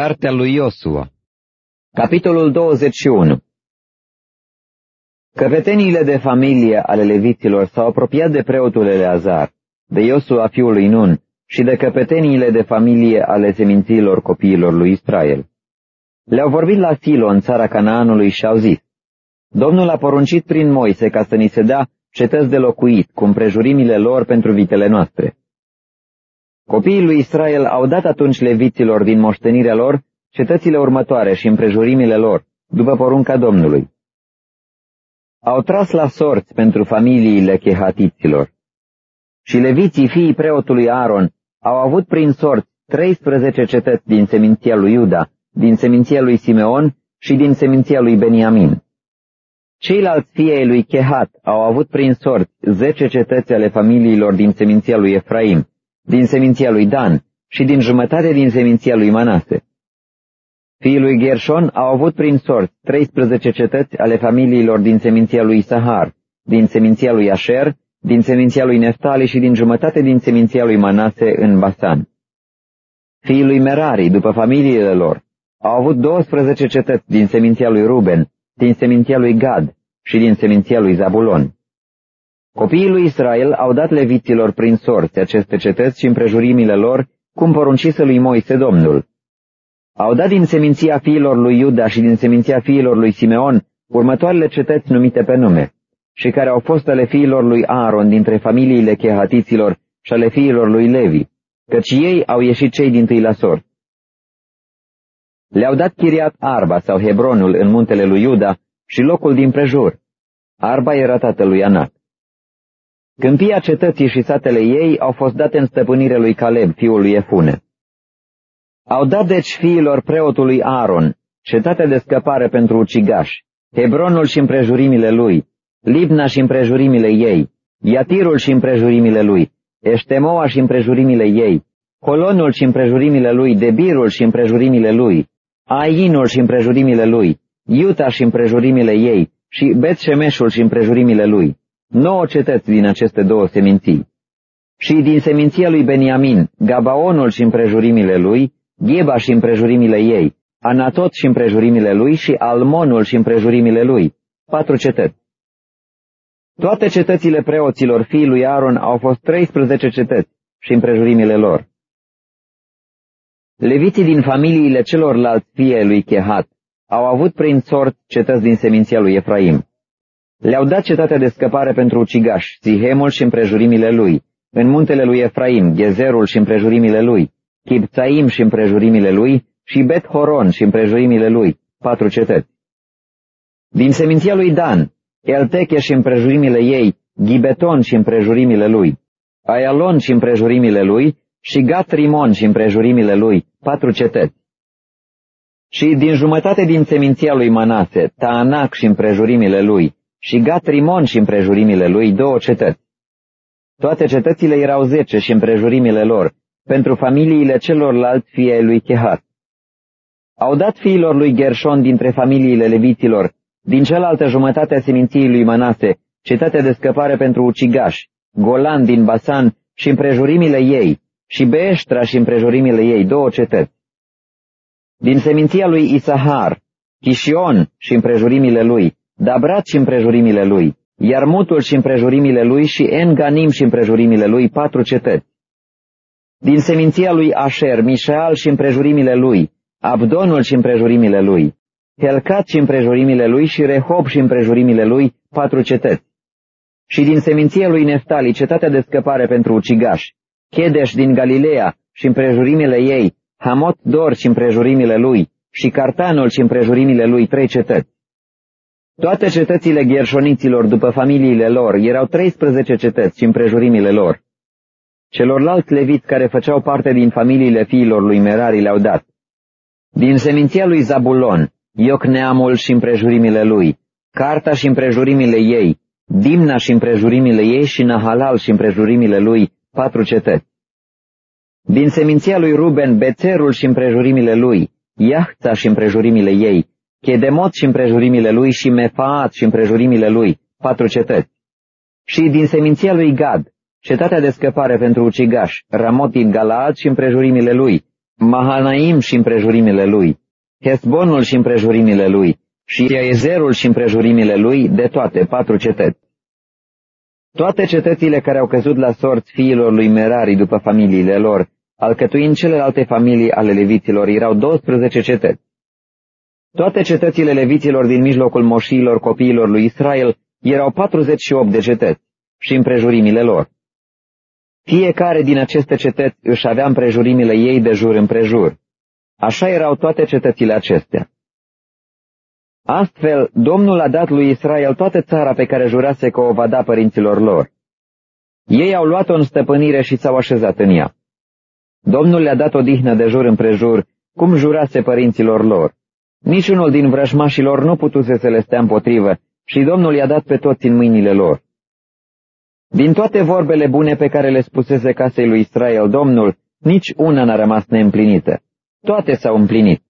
Cartea lui Iosua Capitolul 21 Căpeteniile de familie ale leviților s-au apropiat de preotul Eleazar, de Iosua fiul lui Nun și de căpeteniile de familie ale semințiilor copiilor lui Israel. Le-au vorbit la Silo în țara Canaanului și au zis, Domnul a poruncit prin Moise ca să ni se dea cetăți de locuit cu împrejurimile lor pentru vitele noastre. Copiii lui Israel au dat atunci leviților din moștenirea lor cetățile următoare și împrejurimile lor, după porunca Domnului. Au tras la sorți pentru familiile chehatiților. Și leviții fiii preotului Aaron au avut prin sorți 13 cetăți din seminția lui Iuda, din seminția lui Simeon și din seminția lui Beniamin. Ceilalți fiei lui Chehat au avut prin sorți 10 cetăți ale familiilor din seminția lui Efraim, din seminția lui Dan și din jumătate din seminția lui Manase. Fiii lui Gershon au avut prin sort 13 cetăți ale familiilor din seminția lui Sahar, din seminția lui Asher, din seminția lui Neftali și din jumătate din seminția lui Manase în Basan. Fiii lui Merari, după familiile lor, au avut 12 cetăți din seminția lui Ruben, din seminția lui Gad și din seminția lui Zabulon. Copiii lui Israel au dat leviților prin sorți aceste cetăți și împrejurimile lor, cum poruncise lui Moise Domnul. Au dat din seminția fiilor lui Iuda și din seminția fiilor lui Simeon următoarele cetăți numite pe nume, și care au fost ale fiilor lui Aaron dintre familiile chehatiților și ale fiilor lui Levi, căci ei au ieșit cei din tâi la sort. Le-au dat Chiriat Arba sau Hebronul în muntele lui Iuda și locul din prejur. Arba era tatălui Anac. Câmpia cetății și satele ei au fost date în stăpânire lui Caleb, fiul lui Efune. Au dat deci fiilor preotului Aaron cetatea de scăpare pentru ucigași, Hebronul și împrejurimile lui, Libna și împrejurimile ei, Iatirul și împrejurimile lui, Eștemoa și împrejurimile ei, Colonul și împrejurimile lui, Debirul și împrejurimile lui, Ainul și împrejurimile lui, Iuta și împrejurimile ei, și Betșemeșul și împrejurimile lui nouă cetăți din aceste două seminții. Și din seminția lui Beniamin, Gabaonul și împrejurimile lui, Gheba și împrejurimile ei, Anatot și împrejurimile lui și Almonul și împrejurimile lui, patru cetăți. Toate cetățile preoților fiii lui Aaron au fost 13 cetăți și împrejurimile lor. Leviții din familiile celorlalți fie lui Chehat au avut prin sort cetăți din seminția lui Efraim. Le-au dat cetatea de scăpare pentru ucigaș, Sihemul și împrejurimile lui, în muntele lui Efraim, Gezerul și împrejurimile lui, Chibțaim și împrejurimile lui și Bet Horon și împrejurimile lui, patru cetăți. Din seminția lui Dan, Elteche și împrejurimile ei, Gibeton și împrejurimile lui, Aialon și împrejurimile lui și Gat-Rimon și împrejurimile lui, patru cetăți. Și din jumătate din seminția lui Manase, Taanac și împrejurimile lui, și Gat-Rimon și împrejurimile lui două cetăți. Toate cetățile erau zece și împrejurimile lor, pentru familiile celorlalți fii ai lui Chehat. Au dat fiilor lui Gershon dintre familiile leviților, din cealaltă jumătate a seminției lui Manase, cetatea de scăpare pentru ucigași, Golan din Basan și împrejurimile ei, și Beștra și împrejurimile ei, două cetăți. Din seminția lui Isahar, Chișion și împrejurimile lui, Dabrat și împrejurimile lui, Iarmutul și împrejurimile lui și Enganim și împrejurimile lui, patru cetăți. Din seminția lui Asher, Mișaal și împrejurimile lui, Abdonul și împrejurimile lui, Helcat și împrejurimile lui și Rehob și împrejurimile lui, patru cetăți. Și din seminția lui Neftali, cetatea de scăpare pentru ucigași, Chedeș din Galileea și împrejurimile ei, Hamot Dor și împrejurimile lui, și Cartanul și împrejurimile lui, trei cetăți. Toate cetățile gherșoniților după familiile lor erau 13 cetăți și împrejurimile lor. Celorlalți leviți care făceau parte din familiile fiilor lui Merari le-au dat. Din seminția lui Zabulon, Iocneamul și împrejurimile lui, Carta și împrejurimile ei, Dimna și împrejurimile ei și Nahalal și împrejurimile lui, patru cetăți. Din seminția lui Ruben, Bețerul și împrejurimile lui, Iahța și împrejurimile ei, Chedemot și împrejurimile lui și Mefaat și împrejurimile lui, patru cetăți. Și din seminția lui Gad, cetatea de scăpare pentru ucigaș, Ramot din Galaad și împrejurimile lui, Mahanaim și împrejurimile lui, Hesbonul și împrejurimile lui, și Iaezerul și împrejurimile lui, de toate, patru cetăți. Toate cetățile care au căzut la sorți fiilor lui Merari după familiile lor, alcătuind celelalte familii ale leviților, erau 12 cetăți. Toate cetățile leviților din mijlocul moșiilor copiilor lui Israel erau 48 de cetăți și împrejurimile lor. Fiecare din aceste cetăți își avea împrejurimile ei de jur împrejur. Așa erau toate cetățile acestea. Astfel, Domnul a dat lui Israel toată țara pe care jurase că o va da părinților lor. Ei au luat-o în stăpânire și s-au așezat în ea. Domnul le-a dat o dihnă de jur împrejur, cum jurase părinților lor. Niciunul din vrăjmașilor nu putuse să le stea împotrivă și Domnul i-a dat pe toți în mâinile lor. Din toate vorbele bune pe care le spusese casei lui Israel Domnul, nici una n-a rămas neîmplinită. Toate s-au împlinit.